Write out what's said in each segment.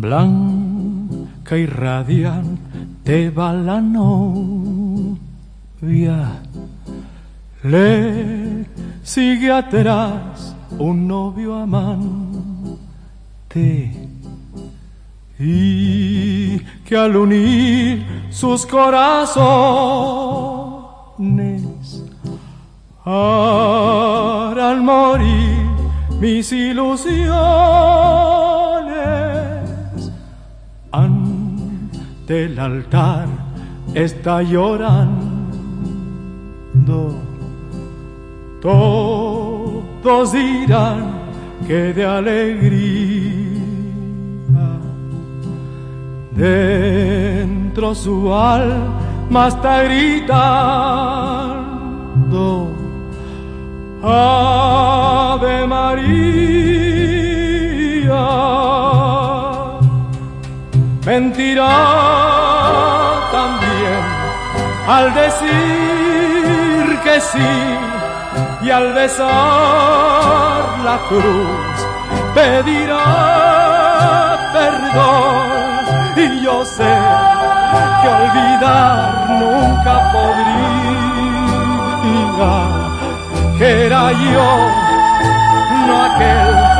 Blanca y radiante va la novia, le sigue atrás un novio amante y que al unir sus corazones harán morir mis ilusiones. Ante el altar está llorando. Todos dirán que de alegría dentro su alma está gritando. Ave María, mentirá también al decir que sí y al besar la cruz pedirá perdón. Y yo sé que olvidar nunca podría que era yo, no aquel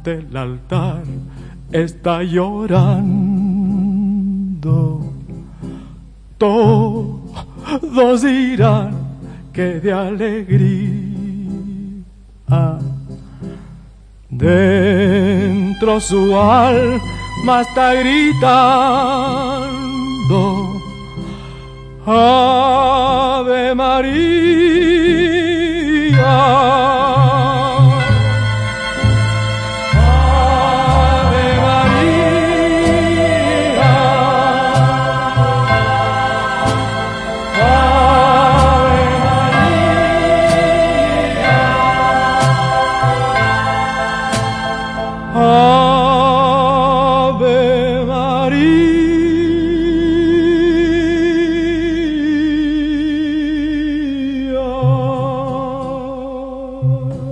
Ante el altar está llorando. Todos dirán que de alegría dentro su alma está gritando Ave María. Oh.